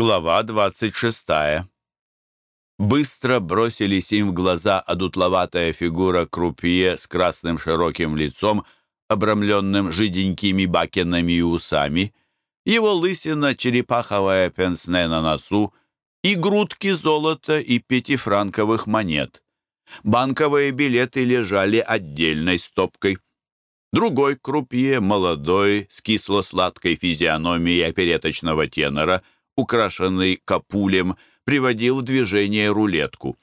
Глава 26. Быстро бросились им в глаза одутловатая фигура крупье с красным широким лицом, обрамленным жиденькими бакенами и усами, его лысина, черепаховая пенсне на носу и грудки золота и пятифранковых монет. Банковые билеты лежали отдельной стопкой. Другой крупье, молодой, с кисло-сладкой физиономией опереточного тенора — украшенный капулем, приводил в движение рулетку.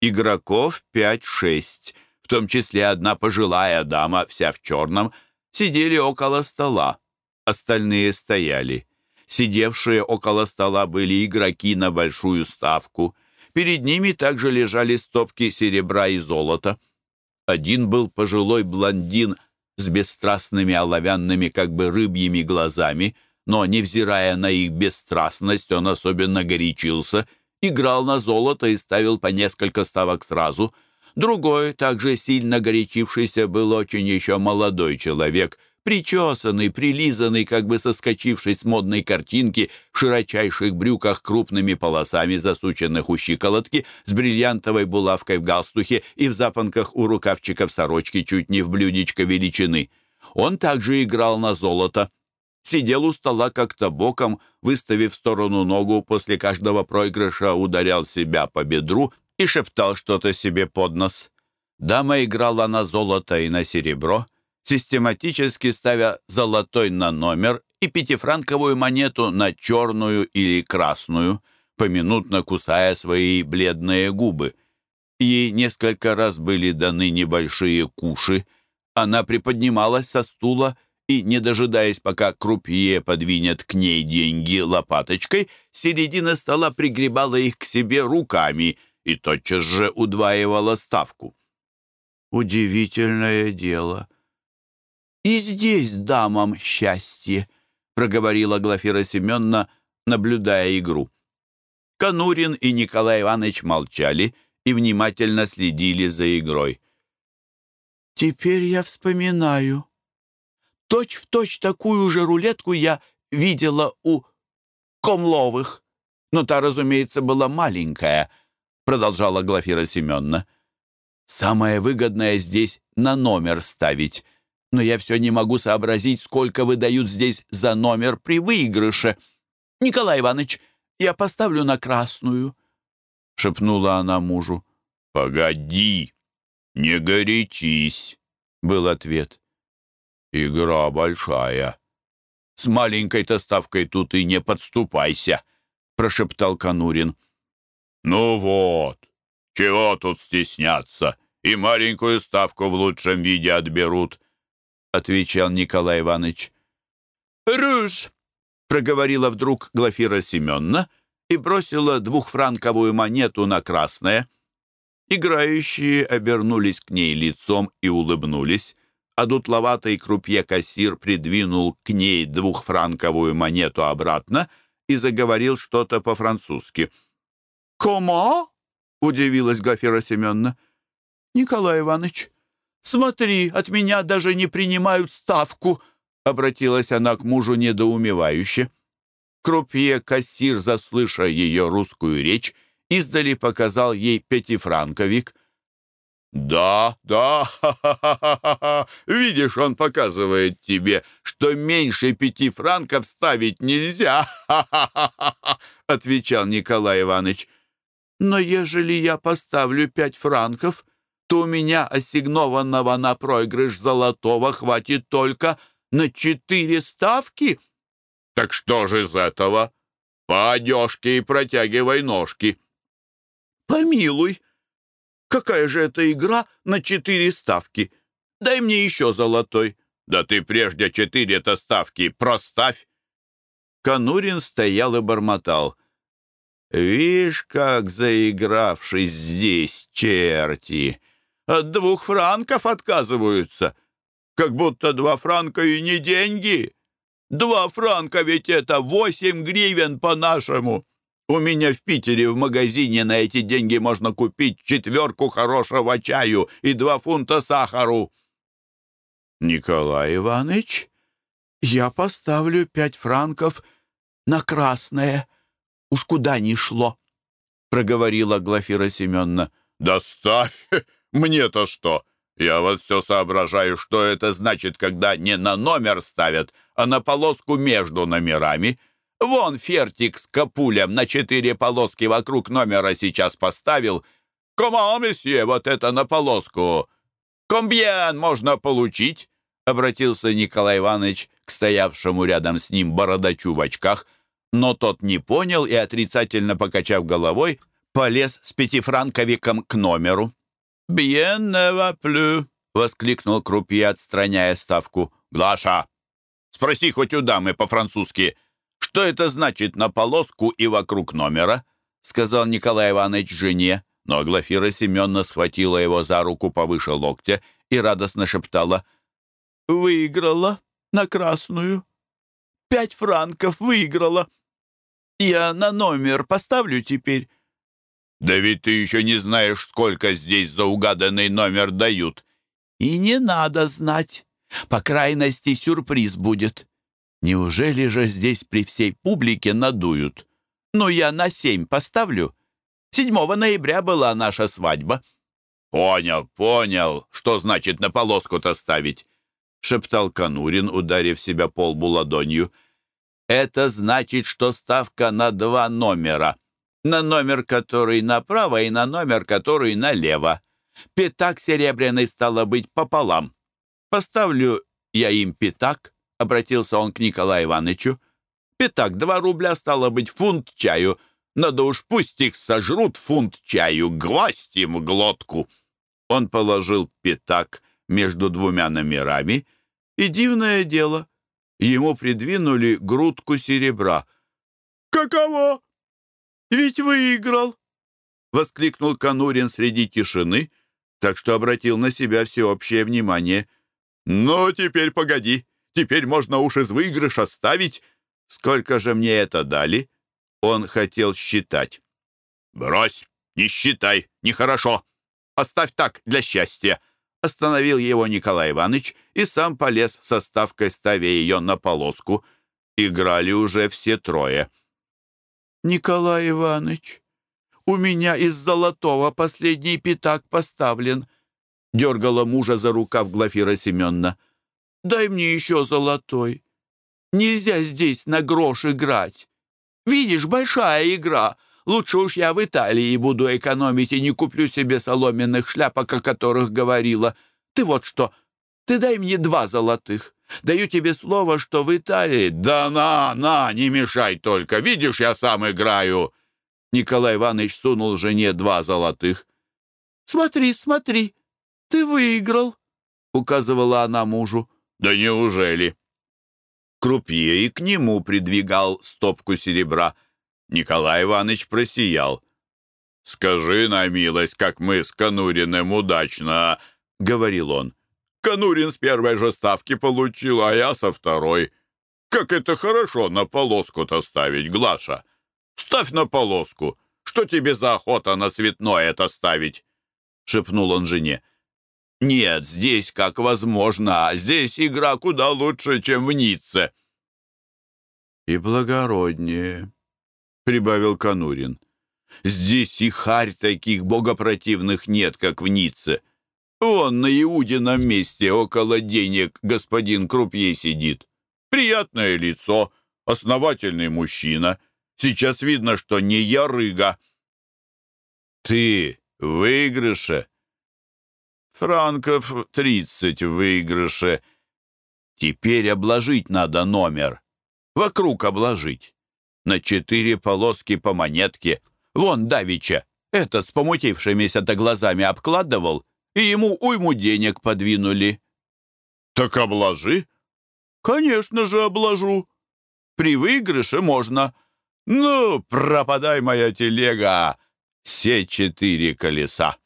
Игроков пять-шесть, в том числе одна пожилая дама, вся в черном, сидели около стола. Остальные стояли. Сидевшие около стола были игроки на большую ставку. Перед ними также лежали стопки серебра и золота. Один был пожилой блондин с бесстрастными оловянными, как бы рыбьими глазами — но, невзирая на их бесстрастность, он особенно горячился, играл на золото и ставил по несколько ставок сразу. Другой, также сильно горячившийся, был очень еще молодой человек, причесанный, прилизанный, как бы соскочивший с модной картинки, в широчайших брюках крупными полосами, засученных у щиколотки, с бриллиантовой булавкой в галстухе и в запонках у рукавчиков сорочки чуть не в блюдечко величины. Он также играл на золото, сидел у стола как-то боком, выставив в сторону ногу, после каждого проигрыша ударял себя по бедру и шептал что-то себе под нос. Дама играла на золото и на серебро, систематически ставя золотой на номер и пятифранковую монету на черную или красную, поминутно кусая свои бледные губы. Ей несколько раз были даны небольшие куши. Она приподнималась со стула и, не дожидаясь, пока крупье подвинет к ней деньги лопаточкой, середина стола пригребала их к себе руками и тотчас же удваивала ставку. «Удивительное дело. И здесь дамам счастье», — проговорила Глафира Семеновна, наблюдая игру. Конурин и Николай Иванович молчали и внимательно следили за игрой. «Теперь я вспоминаю», Точь-в-точь точь такую же рулетку я видела у Комловых. Но та, разумеется, была маленькая, продолжала Глафира Семеновна. Самое выгодное здесь на номер ставить. Но я все не могу сообразить, сколько выдают здесь за номер при выигрыше. Николай Иванович, я поставлю на красную, — шепнула она мужу. «Погоди, не горячись», — был ответ. «Игра большая. С маленькой-то ставкой тут и не подступайся», — прошептал Конурин. «Ну вот, чего тут стесняться? И маленькую ставку в лучшем виде отберут», — отвечал Николай Иванович. «Руж!» — проговорила вдруг Глафира Семеновна и бросила двухфранковую монету на красное. Играющие обернулись к ней лицом и улыбнулись а дутловатый крупье-кассир придвинул к ней двухфранковую монету обратно и заговорил что-то по-французски. «Комо?» — удивилась Глафира Семеновна. «Николай Иванович, смотри, от меня даже не принимают ставку», — обратилась она к мужу недоумевающе. Крупье-кассир, заслыша ее русскую речь, издали показал ей пятифранковик. «Да, да, ха -ха -ха видишь, он показывает тебе, что меньше пяти франков ставить нельзя, отвечал Николай Иванович. «Но ежели я поставлю пять франков, то у меня ассигнованного на проигрыш золотого хватит только на четыре ставки». «Так что же из этого? По одежке и протягивай ножки». «Помилуй», Какая же это игра на четыре ставки? Дай мне еще золотой. Да ты прежде четыре-то ставки проставь. Конурин стоял и бормотал. «Вишь, как заигравшись здесь черти! От двух франков отказываются, как будто два франка и не деньги. Два франка ведь это восемь гривен по-нашему. У меня в Питере в магазине на эти деньги можно купить четверку хорошего чаю и два фунта сахару». «Николай Иванович, я поставлю пять франков на красное», уж куда ни шло», — проговорила Глафира Семеновна. «Да ставь! Мне-то что? Я вот все соображаю, что это значит, когда не на номер ставят, а на полоску между номерами. Вон фертик с капулем на четыре полоски вокруг номера сейчас поставил. Кома, месье, вот это на полоску. Комбьен можно получить?» Обратился Николай Иванович к стоявшему рядом с ним бородачу в очках, но тот не понял и, отрицательно покачав головой, полез с пятифранковиком к номеру. «Bien ne va plus», — воскликнул Крупье, отстраняя ставку. «Глаша, спроси хоть у дамы по-французски, что это значит на полоску и вокруг номера?» — сказал Николай Иванович жене, но Глафира Семеновна схватила его за руку повыше локтя и радостно шептала «Выиграла на красную. Пять франков выиграла. Я на номер поставлю теперь». «Да ведь ты еще не знаешь, сколько здесь за угаданный номер дают». «И не надо знать. По крайности, сюрприз будет. Неужели же здесь при всей публике надуют? Ну, я на семь поставлю. 7 ноября была наша свадьба». «Понял, понял, что значит на полоску-то ставить», — шептал Конурин, ударив себя по лбу ладонью. «Это значит, что ставка на два номера на номер, который направо, и на номер, который налево. Пятак серебряный стало быть пополам. Поставлю я им пятак, — обратился он к Николаю Ивановичу. Пятак, два рубля стало быть фунт чаю. Надо уж пусть их сожрут фунт чаю, гвоздь им в глотку. Он положил пятак между двумя номерами, и дивное дело, ему придвинули грудку серебра. «Каково?» «Ведь выиграл!» — воскликнул Конурин среди тишины, так что обратил на себя всеобщее внимание. «Ну, теперь погоди, теперь можно уж из выигрыша ставить. Сколько же мне это дали?» Он хотел считать. «Брось, не считай, нехорошо. Оставь так, для счастья». Остановил его Николай Иванович и сам полез со ставкой, ставя ее на полоску. Играли уже все трое. «Николай Иванович, у меня из золотого последний пятак поставлен», дергала мужа за рукав Глафира Семеновна. «Дай мне еще золотой. Нельзя здесь на грош играть. Видишь, большая игра. Лучше уж я в Италии буду экономить и не куплю себе соломенных шляпок, о которых говорила. Ты вот что, ты дай мне два золотых. Даю тебе слово, что в Италии... Да на, на, не мешай только. Видишь, я сам играю. Николай Иванович сунул жене два золотых. Смотри, смотри, ты выиграл, указывала она мужу. Да неужели? Крупье и к нему придвигал стопку серебра. Николай Иванович просиял. «Скажи на милость, как мы с Конуриным удачно», — говорил он. Конурин с первой же ставки получил, а я со второй. Как это хорошо на полоску-то ставить, Глаша. Ставь на полоску. Что тебе за охота на цветное это ставить?» Шепнул он жене. «Нет, здесь как возможно, а здесь игра куда лучше, чем в Ницце». «И благороднее», — прибавил Конурин. «Здесь и харь таких богопротивных нет, как в Ницце. Вон на Иудином месте около денег господин Крупье сидит. Приятное лицо, основательный мужчина. Сейчас видно, что не ярыга. Ты в выигрыше? Франков тридцать в выигрыше. Теперь обложить надо номер. Вокруг обложить. На четыре полоски по монетке. Вон Давича, этот с помутившимися-то глазами обкладывал и ему уйму денег подвинули». «Так обложи». «Конечно же обложу. При выигрыше можно. Ну, пропадай, моя телега, все четыре колеса».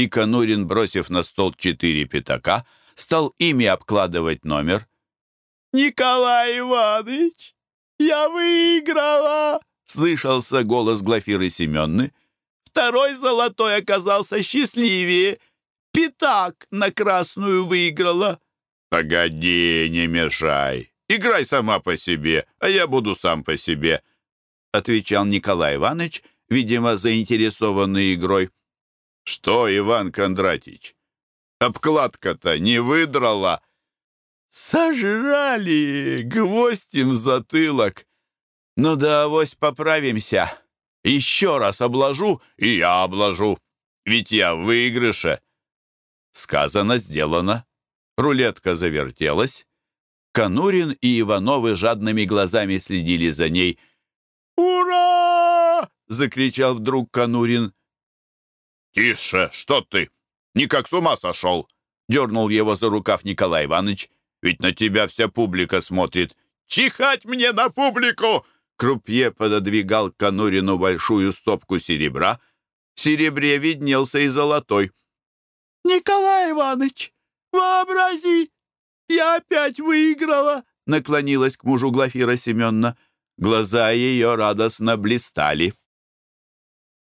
И Конурин, бросив на стол четыре пятака, стал ими обкладывать номер. «Николай Иванович, я выиграла!» — слышался голос Глафиры Семенны. «Второй золотой оказался счастливее, пятак на красную выиграла». «Погоди, не мешай. Играй сама по себе, а я буду сам по себе». — отвечал Николай Иванович, видимо, заинтересованный игрой. «Что, Иван Кондратич, обкладка-то не выдрала?» «Сожрали! В затылок! Ну да авось поправимся. Еще раз обложу, и я обложу. Ведь я в выигрыше». Сказано, сделано. Рулетка завертелась. Конурин и Ивановы жадными глазами следили за ней. «Ура!» — закричал вдруг Конурин. «Тише, что ты? Никак с ума сошел!» — дернул его за рукав Николай Иванович. «Ведь на тебя вся публика смотрит». «Чихать мне на публику!» Крупье пододвигал к Конурину большую стопку серебра. В серебре виднелся и золотой. «Николай Иванович, вообрази, я опять выиграла!» наклонилась к мужу Глафира Семеновна. Глаза ее радостно блистали.